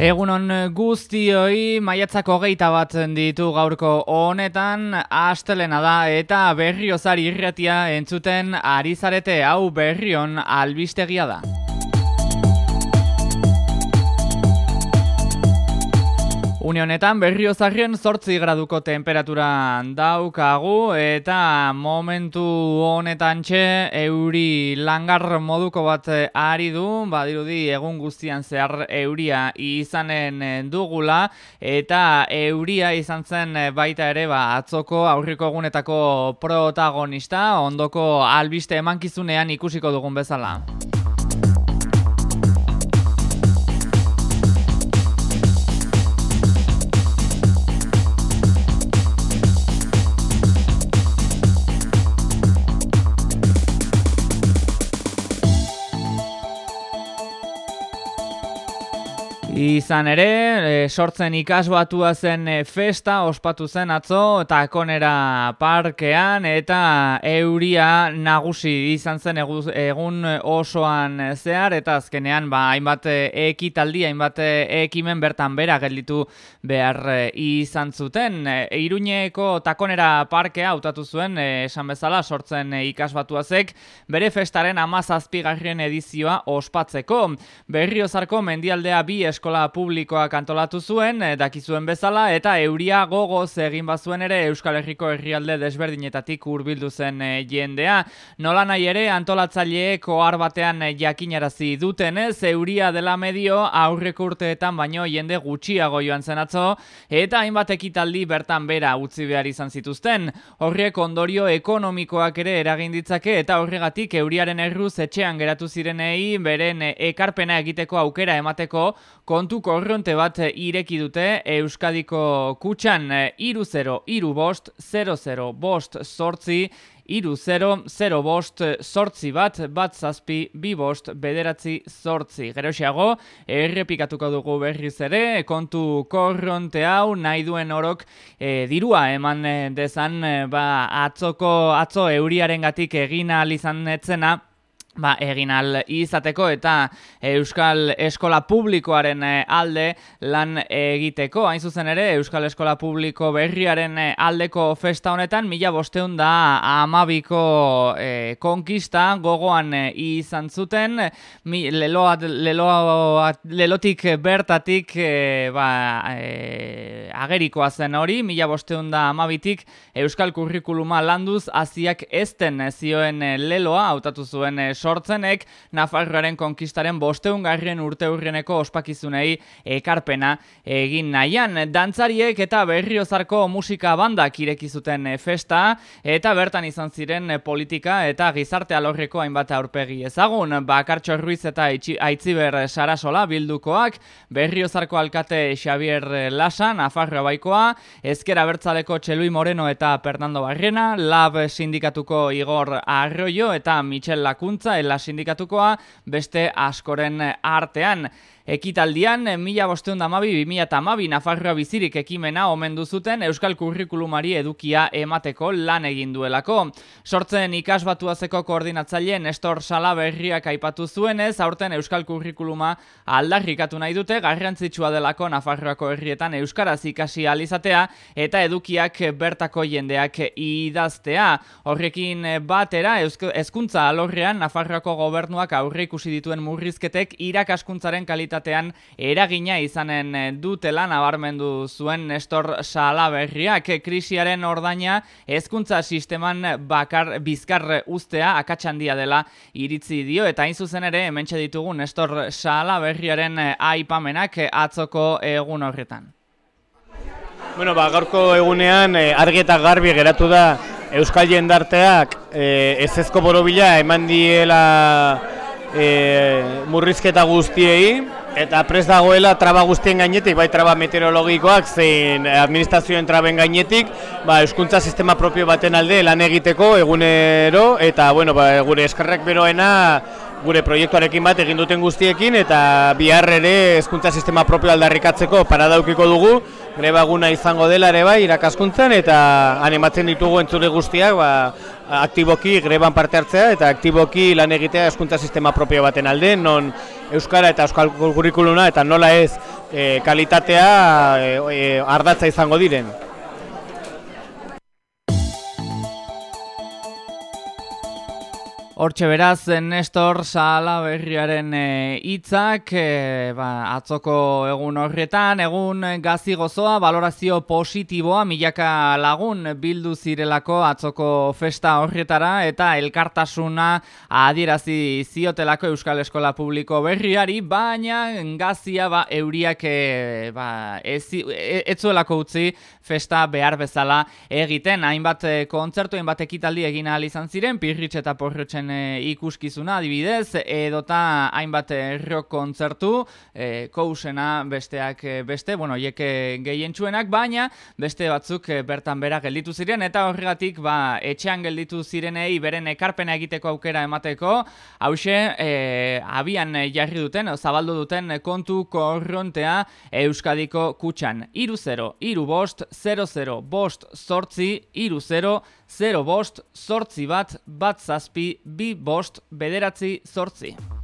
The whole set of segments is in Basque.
Egunon guztioi maiatzako hogeita bat ditu gaurko honetan astelena da eta berriozari irratia entzuten ari zarete hau berrion albistegia da. Unionetan berriozarrien zortzi graduko temperatura daukagu eta momentu honetan txe euri langar moduko bat ari du, badirudi egun guztian zehar euria izanen dugula eta euria izan zen baita ere ba, atzoko aurriko egunetako protagonista, ondoko albiste emankizunean ikusiko dugun bezala. Izan ere, e, sortzen ikasbatua zen e, festa ospatu zen atzo eta konera parkean eta euria nagusi izan zen egun osoan zehar eta azkenean ba, hainbat ekitaldi, hainbat ekimen bertan bera gelditu behar izan zuten. E, Iruñeko takonera parkea hautatu zuen esan bezala sortzen ikasbatuazek bere festaren amazazpigarrien edizioa ospatzeko. Berriozarko mendialdea bi esko eskola publikoak antolatu zuen, eh, dakizuen bezala, eta euria gogoz egin bazuen ere Euskal Herriko herrialde desberdinetatik hurbildu zen eh, jendea. Nola nahi ere antolatzaileek ohar batean eh, jakinarazi duten ez, euria dela medio aurreko urteetan baino jende gutxiago joan zen atzo, eta hainbat ekitaldi bertan bera utzi behar izan zituzten. Horriek ondorio ekonomikoak ere eragin ditzake eta horregatik euriaren erruz etxean geratu zirenei beren ekarpena egiteko aukera emateko kontu korronte bat ireki dute Euskadiko kutxan iru 0 iru bost 00 bost sortzi iru 0 0 bost sortzi bat bat zazpi bi bost bederatzi sortzi. Geroxiago, errepikatuko dugu berriz ere, kontu korronte hau nahi duen orok e, dirua eman dezan ba, atzoko atzo euriaren gatik egin izan etzena, ba, egin al izateko eta Euskal Eskola Publikoaren eh, alde lan egiteko. Hain zuzen ere, Euskal Eskola Publiko berriaren eh, aldeko festa honetan, mila bosteun da amabiko e, konkista gogoan izan zuten, mi, leloa, leloa, lelotik bertatik ba, agerikoa zen hori, mila bosteun da amabitik Euskal Kurrikuluma landuz aziak ezten zioen leloa, hautatu zuen sortzenek Nafarroaren konkistaren bosteun garrien urte hurreneko ospakizunei ekarpena egin nahian. Dantzariek eta berriozarko musika bandak irekizuten festa eta bertan izan ziren politika eta gizarte alorreko hainbat aurpegi ezagun. Bakartxo Ruiz eta Aitziber Sarasola bildukoak, berriozarko alkate Xavier Lasa, Nafarroa baikoa, ezkera bertzaleko Txelui Moreno eta Fernando Barrena, Lab sindikatuko Igor Arroyo eta Michel Lakuntza, la sindikatukoa beste askoren artean. Ekitaldian, mila bosteun damabi, bi mila tamabi, Nafarroa bizirik ekimena omen duzuten Euskal Kurrikulumari edukia emateko lan egin duelako. Sortzen ikasbatuazeko koordinatzaile Nestor Sala berriak aipatu zuenez, aurten Euskal Kurrikuluma aldarrikatu nahi dute, garrantzitsua delako Nafarroako herrietan Euskaraz ikasi alizatea eta edukiak bertako jendeak idaztea. Horrekin batera, hezkuntza alorrean Nafarroako gobernuak aurre ikusi dituen murrizketek irakaskuntzaren kalitatea errealitatean eragina izanen eh, dutela nabarmendu zuen Nestor Salaberriak krisiaren ordaina hezkuntza sisteman bakar bizkar ustea akatsandia dela iritzi dio eta hain zuzen ere hementxe ditugu Nestor Salaberriaren eh, aipamenak atzoko egun horretan. Bueno, ba, gaurko egunean e, argi eta garbi geratu da Euskal Jendarteak e, ez ezko borobila eman diela e, murrizketa guztiei eta pres dagoela traba guztien gainetik, bai traba meteorologikoak zein administrazioen traben gainetik, ba, eskuntza sistema propio baten alde lan egiteko egunero eta bueno, ba, gure eskarrak beroena gure proiektuarekin bat egin duten guztiekin eta bihar ere hezkuntza sistema propio aldarrikatzeko paradaukiko dugu greba guna izango dela ere bai irakaskuntzan eta animatzen ditugu entzule guztiak ba, aktiboki greban parte hartzea eta aktiboki lan egitea hezkuntza sistema propio baten alde non euskara eta euskal kurrikuluna eta nola ez e, kalitatea e, ardatza izango diren. Hortxe beraz, Nestor Sala berriaren eh, hitzak e, ba, atzoko egun horretan, egun gazi gozoa, valorazio positiboa, milaka lagun bildu zirelako atzoko festa horretara, eta elkartasuna adierazi ziotelako Euskal Eskola Publiko berriari, baina gazia ba, euriak e, ba, ez, e, etzuelako utzi festa behar bezala egiten, hainbat kontzertu, hainbat ekitaldi egin ahal izan ziren, pirritx eta porretxen e, ikuskizuna adibidez edota hainbat rock kontzertu e, kousena besteak beste bueno hiek gehientsuenak baina beste batzuk bertan bera gelditu ziren eta horregatik ba etxean gelditu zirenei beren ekarpena egiteko aukera emateko hause e, abian jarri duten zabaldu duten kontu korrontea Euskadiko kutxan. 30 3 bost 00 bost sortzi 30 0 bost sortzi bat bat zazpi bi bost bederatzi zortzi.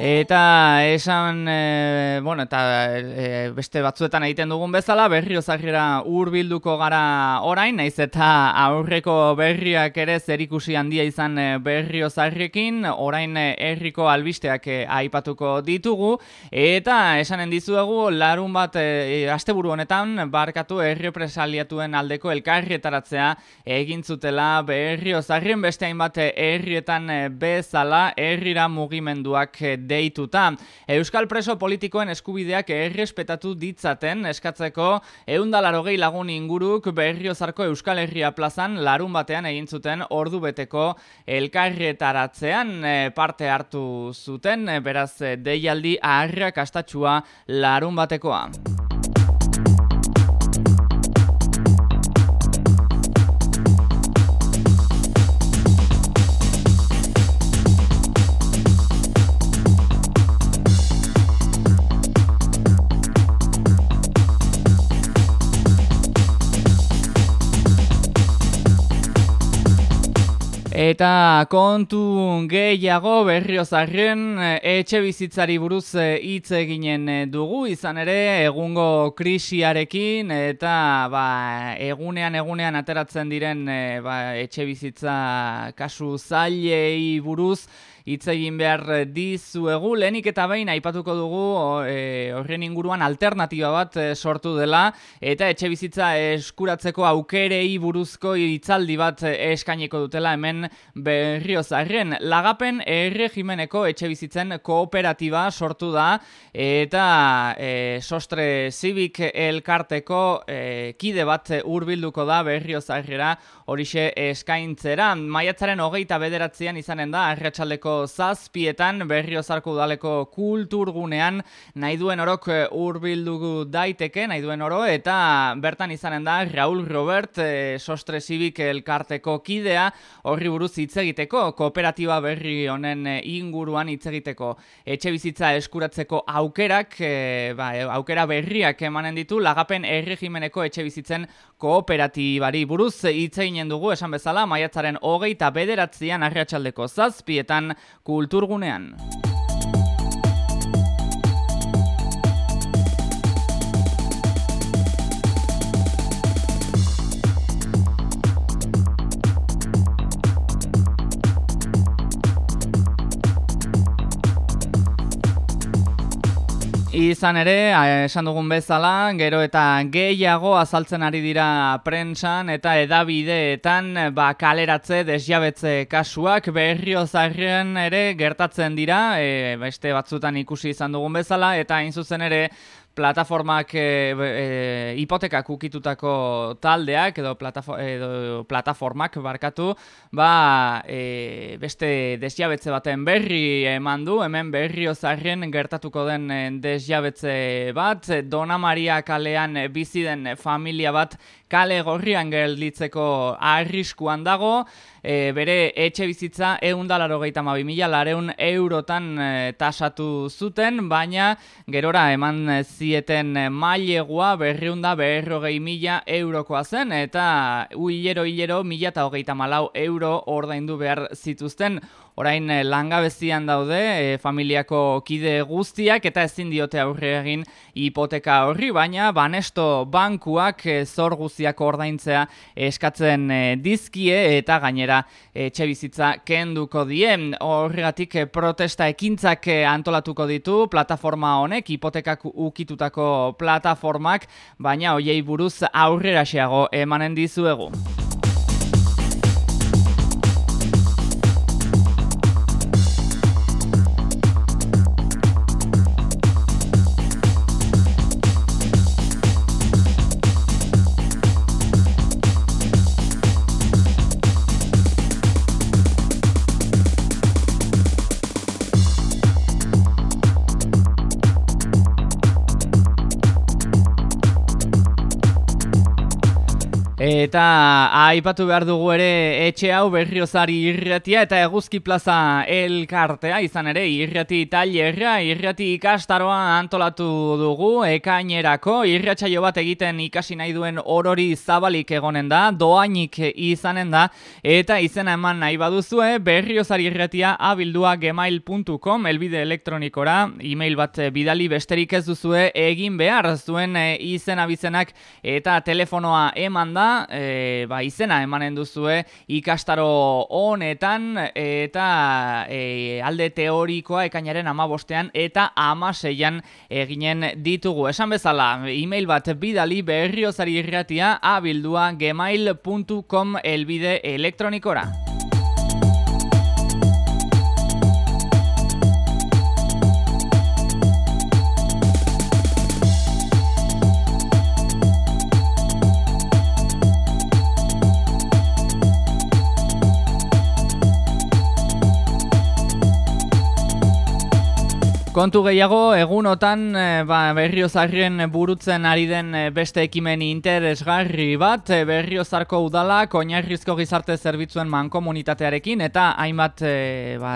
Eta esan, e, bueno, eta e, beste batzuetan egiten dugun bezala, berrio zarriera urbilduko gara orain, naiz eta aurreko berriak ere zerikusi handia izan berrio zarriekin, orain herriko albisteak aipatuko ditugu, eta esanen dizuegu larun bat e, asteburu honetan, barkatu herrio presaliatuen aldeko elkarrietaratzea egin zutela berrio zarrien beste hainbat herrietan bezala herrira mugimenduak deituta. Euskal preso politikoen eskubideak errespetatu ditzaten eskatzeko eundalaro gehi lagun inguruk berriozarko Euskal Herria plazan larun batean egin zuten ordu beteko elkarretaratzean eh, parte hartu zuten, eh, beraz deialdi aharrak astatxua larun batekoa. Eta kontu gehiago berriozarren etxe bizitzari buruz eh, hitz eginen eh, dugu. Izan ere egungo krisiarekin eta ba, egunean egunean ateratzen diren eh, ba, etxe bizitza kasu zailei buruz hitz egin behar dizuegu. Lehenik eta behin aipatuko dugu e, horren inguruan alternatiba bat e, sortu dela eta etxe bizitza eskuratzeko aukerei buruzko hitzaldi bat eskaineko dutela hemen berriozarren. Lagapen erregimeneko etxe bizitzen kooperatiba sortu da eta e, sostre zibik elkarteko e, kide bat hurbilduko da berriozarrera horixe eskaintzera. Maiatzaren hogeita bederatzean izanen da arratsaldeko zazpietan berriozarko udaleko kulturgunean nahi duen orok eh, urbildu daiteke, nahi duen oro, eta bertan izanen da Raul Robert e, sostre zibik elkarteko kidea. Horri buruz hitz egiteko, kooperatiba berri honen eh, inguruan hitz egiteko. Etxe bizitza eskuratzeko aukerak, ba, aukera berriak emanen ditu, lagapen erregimeneko etxe bizitzen kooperatibari buruz hitz eginen dugu, esan bezala, maiatzaren hogeita bederatzean arratsaldeko zazpietan kulturgunean. Izan ere, esan dugun bezala, gero eta gehiago azaltzen ari dira prentsan eta edabideetan ba, kaleratze desjabetze kasuak berrio zarren ere gertatzen dira, e, beste batzutan ikusi izan dugun bezala, eta hain zuzen ere plataformak e, e, hipotekak ukitutako taldeak edo, edo plataformak barkatu, ba, e, beste desjabetze baten berri eman du, hemen berri ozarren gertatuko den desjabetze bat, Dona Maria kalean bizi den familia bat kale gorrian gelditzeko arriskuan dago, e, bere etxe bizitza eundalaro gehieta mila lareun eurotan e, tasatu zuten, baina gerora eman zieten mailegua berriunda berrogei mila eurokoa zen, eta hilero hilero mila eta hogeita malau euro ordaindu behar zituzten, orain langabezian daude e, familiako kide guztiak eta ezin diote aurre egin hipoteka horri, baina banesto bankuak e, zor guztiak ordaintzea eskatzen e, dizkie eta gainera etxe bizitza kenduko die. Horregatik eh, protesta ekintzak eh, antolatuko ditu plataforma honek, hipotekak ukitutako plataformak, baina hoiei buruz aurrera xeago emanen dizuegu. Eta aipatu behar dugu ere etxe hau berriozari irratia eta eguzki plaza elkartea izan ere irrati tailerra, irrati ikastaroa antolatu dugu. Ekainerako, irratsaio bat egiten ikasi nahi duen orori zabalik egonen da, doainik izanen da, eta izena eman nahi baduzue berriozari irratia abildua gemail.com elbide elektronikora, email bat bidali besterik ez duzue egin behar zuen izena bizenak eta telefonoa eman da, e, ba, izena emanen duzue ikastaro honetan eta e, alde teorikoa ekainaren amabostean eta amaseian eginen ditugu. Esan bezala, e-mail bat bidali berriozari irratia abildua gemail.com elbide elektronikora. Kontu gehiago, egunotan e, ba, berriozarrien burutzen ari den eh, beste ekimen interesgarri bat, e, berriozarko udala, koinarrizko gizarte zerbitzuen mankomunitatearekin, eta hainbat e, ba,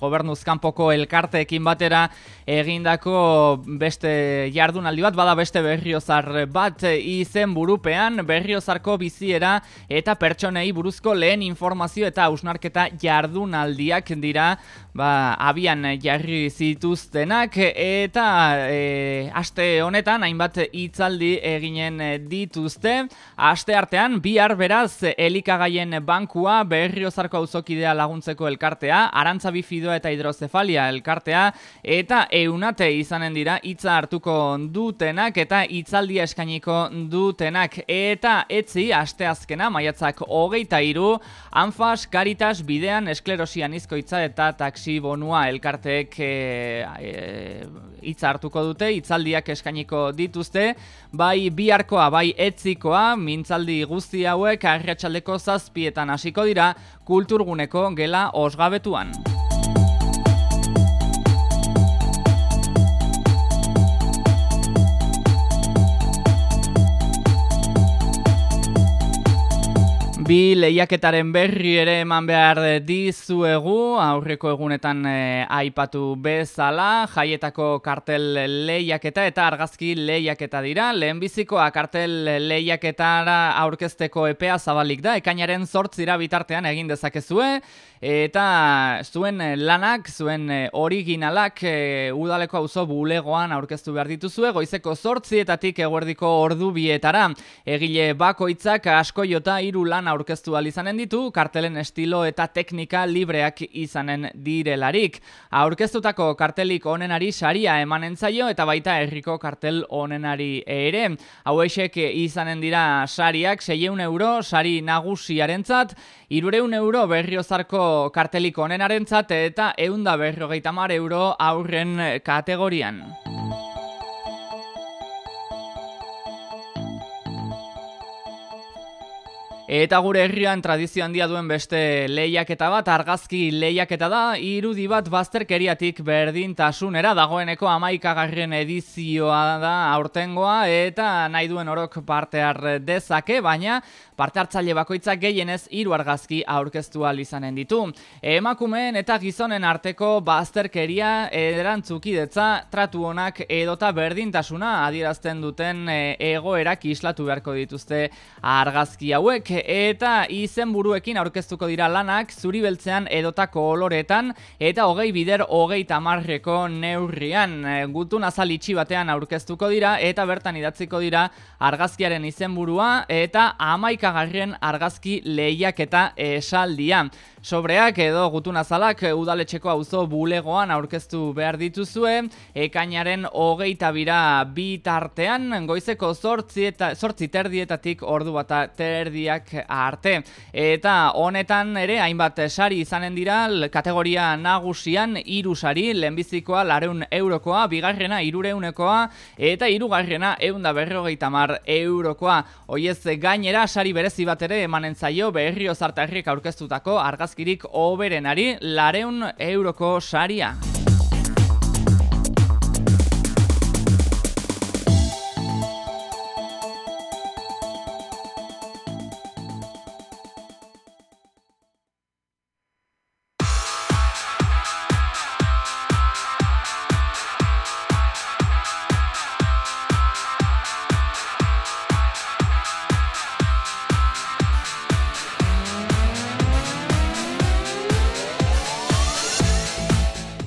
gobernuzkanpoko elkarteekin batera egindako beste jardunaldi bat, bada beste berriozar bat izen burupean, berriozarko biziera eta pertsonei buruzko lehen informazio eta ausnarketa jardunaldiak dira. Ba, abian jarri zituz dituztenak eta e, aste honetan hainbat hitzaldi eginen dituzte. Aste artean bihar beraz elikagaien bankua berriozarko auzokidea laguntzeko elkartea, arantza bifidoa eta hidrozefalia elkartea eta eunate izanen dira hitza hartuko dutenak eta hitzaldia eskainiko dutenak eta etzi aste azkena maiatzak hogeita iru, anfas, karitas, bidean, esklerosian izkoitza eta taksi bonua elkarteek e, E, hitza hartuko dute, hitzaldiak eskainiko dituzte, bai biharkoa, bai etzikoa, mintzaldi guzti hauek arratsaldeko zazpietan hasiko dira kulturguneko gela osgabetuan. Bi lehiaketaren berri ere eman behar dizuegu, aurreko egunetan e, aipatu bezala, jaietako kartel lehiaketa eta argazki lehiaketa dira. Lehenbizikoa kartel lehiaketara aurkezteko epea zabalik da, ekainaren zortzira bitartean egin dezakezue, eta zuen eh, lanak, zuen eh, originalak e, udaleko auzo bulegoan aurkeztu behar dituzue, goizeko zortzietatik eguerdiko ordu bietara. Egile bakoitzak asko jota hiru lan aurkeztu izanen ditu, kartelen estilo eta teknika libreak izanen direlarik. Aurkeztutako kartelik onenari saria emanen zaio eta baita herriko kartel onenari ere. Hauexek izanen dira sariak 6 euro, sari nagusiarentzat, Irureun euro berriozarko kartelik onenarentzat eta eunda berrogeita mar euro aurren kategorian. Eta gure herrian tradizio handia duen beste lehiaketa bat, argazki lehiaketa da, irudi bat bazterkeriatik berdintasunera dagoeneko amaikagarren edizioa da aurtengoa eta nahi duen orok parte har dezake, baina parte hartzaile bakoitzak gehienez hiru argazki aurkeztu izanen ditu. Emakumeen eta gizonen arteko bazterkeria erantzukidetza tratu honak edota berdintasuna adierazten duten e, egoerak islatu beharko dituzte argazki hauek eta izenburuekin aurkeztuko dira lanak zuri beltzean edota koloretan eta hogei bider hogei tamarreko neurrian gutun azal itxi batean aurkeztuko dira eta bertan idatziko dira argazkiaren izenburua eta amaika garrien argazki lehiaketa esaldia. Sobreak edo gutun azalak udaletxeko auzo bulegoan aurkeztu behar dituzue, ekainaren hogeita bira bi tartean, goizeko zortzi, eta, zortzi terdietatik ordu bata terdiak arte. Eta honetan ere, hainbat sari izanen dira, kategoria nagusian, iru sari, lehenbizikoa, lareun eurokoa, bigarrena, irureunekoa, eta irugarrena, eunda berrogeita mar eurokoa. Oiez gainera, sari berezi bat ere emanen zaio, berrio zartarrik aurkeztutako argaz argazkirik oberenari lareun euroko saria.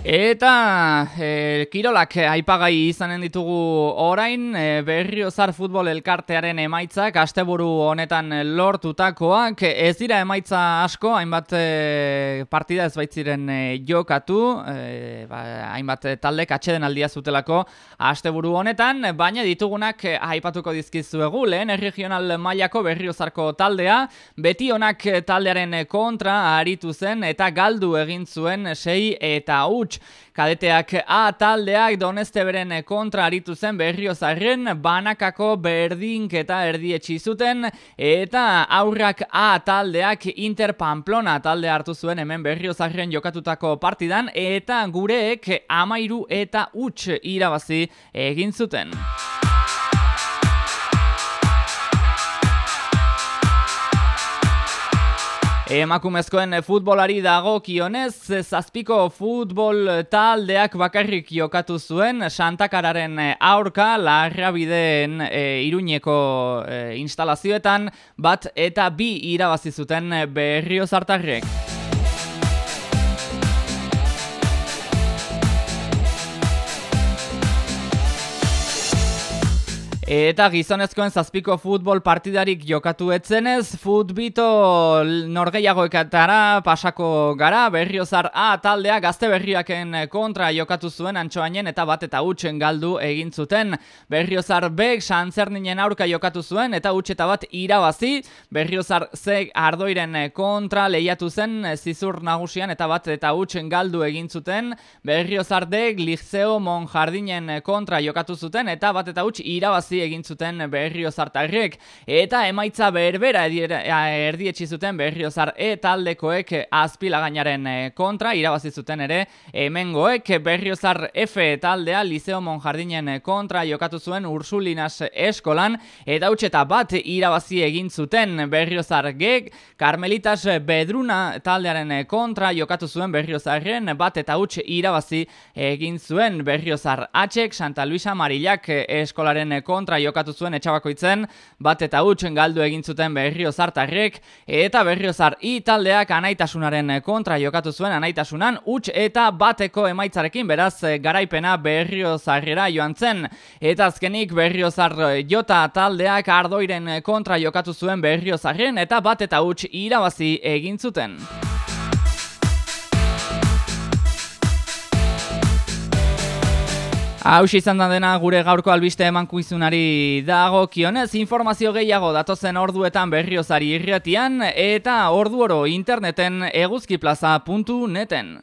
Eta e, kirolak aipagai izanen ditugu orain, e, berriozar futbol elkartearen emaitzak, asteburu honetan lortutakoak, ez dira emaitza asko, hainbat e, partida ez baitziren e, jokatu, e, ba, hainbat taldek atxeden aldia zutelako asteburu honetan, baina ditugunak aipatuko dizkizuegu, lehen regional mailako berriozarko taldea, beti honak taldearen kontra aritu zen eta galdu egin zuen sei eta huts, Kadeteak A taldeak doneste beren kontra aritu zen berriozarren banakako berdink eta erdietxi zuten. Eta aurrak A taldeak Inter Pamplona talde hartu zuen hemen berriozarren jokatutako partidan. Eta gureek amairu eta huts irabazi egin zuten. Emakumezkoen futbolari dago kionez, zazpiko futbol taldeak bakarrik jokatu zuen, Santakararen aurka, larra bideen e, iruñeko e, instalazioetan, bat eta bi irabazizuten berrio zartarrek. Eta gizonezkoen zazpiko futbol partidarik jokatu etzenez, futbito norgeiagoekatara pasako gara, berriozar A taldea gazte berriaken kontra jokatu zuen antxoainen eta bat eta utxen galdu egin zuten. Berriozar B santzerninen aurka jokatu zuen eta utxe bat irabazi, berriozar Z ardoiren kontra lehiatu zen zizur nagusian eta bat eta utxen galdu egin zuten, berriozar D glizeo monjardinen kontra jokatu zuten eta bat eta utx irabazi egin zuten berriozartarrek eta emaitza berbera erdietsi zuten berriozar e taldekoek azpilagainaren eh, kontra irabazi zuten ere hemengoek berriozar F taldea Liceo Monjardinen kontra jokatu zuen Ursulinas eskolan eta utxeta bat irabazi egin zuten berriozar G Carmelitas Bedruna taldearen kontra jokatu zuen berriozarren bat eta utx irabazi egin zuen berriozar H Santa Luisa Marillak eskolaren kontra kontra jokatu zuen etxabakoitzen, bat eta hutsen galdu egin zuten berriozar tarrek, eta berriozar i taldeak anaitasunaren kontra jokatu zuen anaitasunan, huts eta bateko emaitzarekin beraz garaipena berriozarrera joan zen. Eta azkenik berriozar jota taldeak ardoiren kontra jokatu zuen berriozarren, eta bat eta huts irabazi egin zuten. Hau izan da dena gure gaurko albiste emankuizunari dago kionez, informazio gehiago datozen orduetan berriozari irretian eta ordu oro interneten eguzkiplaza.neten.